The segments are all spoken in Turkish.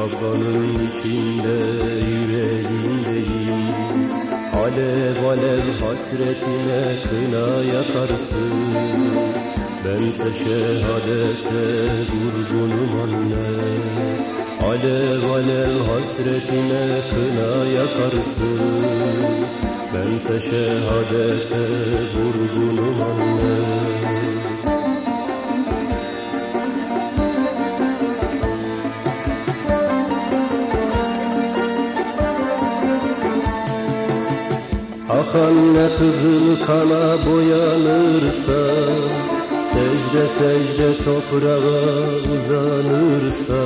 Bir kabanın içinde yüreğindeyim. Alev alev hasretine kına yakarsın. Bense şehadete vurgunum anne. Alev alev hasretine kına yakarsın. Bense şehadete vurgunum anne Ne kızıl kana boyanırsa Secde secde toprağa uzanırsa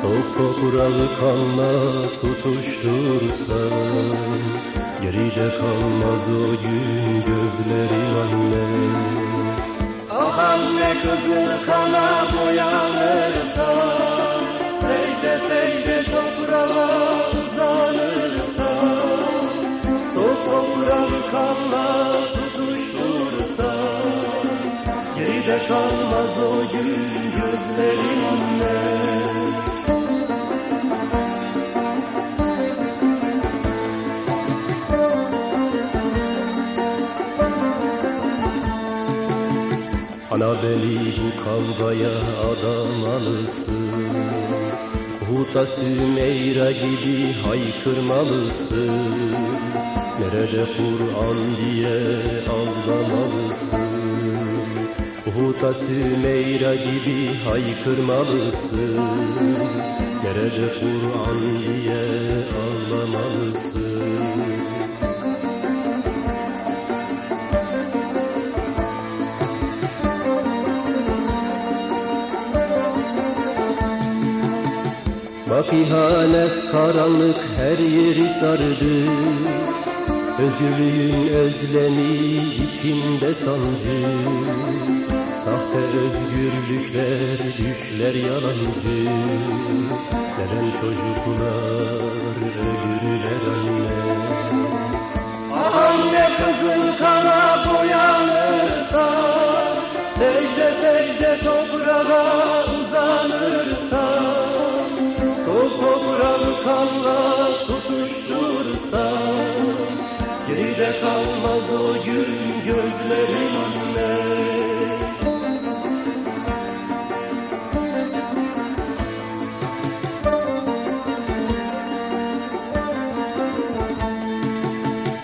Soğuk toprağı kanla tutuştursa Geride kalmaz o gün gözlerim anne. Ah anne kızıl kana boyanırsa Secde secde toprağa Toprağı kanla tutuştursa Geride kalmaz o gün gözlerim anne Ana beni bu kavgaya adamalısın Uhud'da Sümeyra gibi haykırmalısın Nerede Kur'an diye ağlamalısın Uhud'da Sümeyra gibi haykırmalısın? Nerede Kur'an diye ağlamalısın? Bak ihanet karanlık her yeri sardı Özgürlüğün özlemi içinde sancı. Sahte özgürlükler düşler yalancı. Neden çocuklar ölürler anne? Ah anne kızıl kana boyanırsa Secde secde toprağa uzanırsa Soğuk toprağı kanla tutuştursa kalmaz o gün gözlerim anne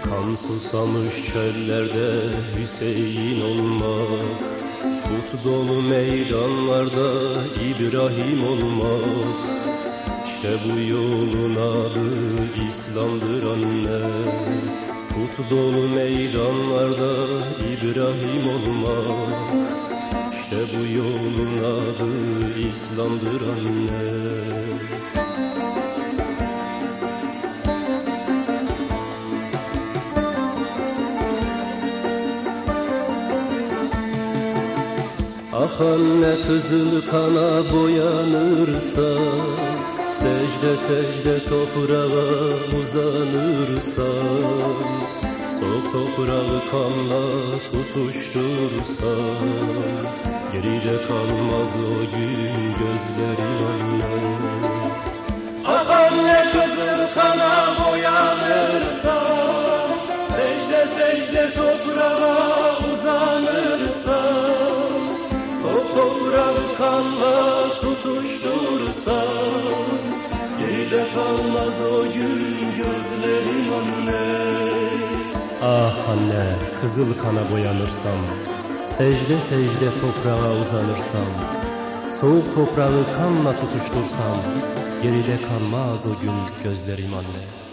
Kan susamış çöllerde Hüseyin olmak Kut dolu meydanlarda İbrahim olmak. İşte bu yolun adı İslam'dır anne Kut dolu meydanlarda İbrahim olmak İşte bu yolun adı İslam'dır anne. Ah anne kızıl kana boyanırsa Secde secde toprağa uzanırsa Soğuk toprağı kanla tutuştursa Geride kalmaz o gün gözlerim anne Ah anne kızıl kana boyanırsa Secde secde toprağa uzanırsa Soğuk toprağı kanla tutuştursa Geride kalmaz o gün gözlerim anne Ah anne kızıl kana boyanırsam Secde secde toprağa uzanırsam Soğuk toprağı kanla tutuştursam Geride kalmaz o gün gözlerim anne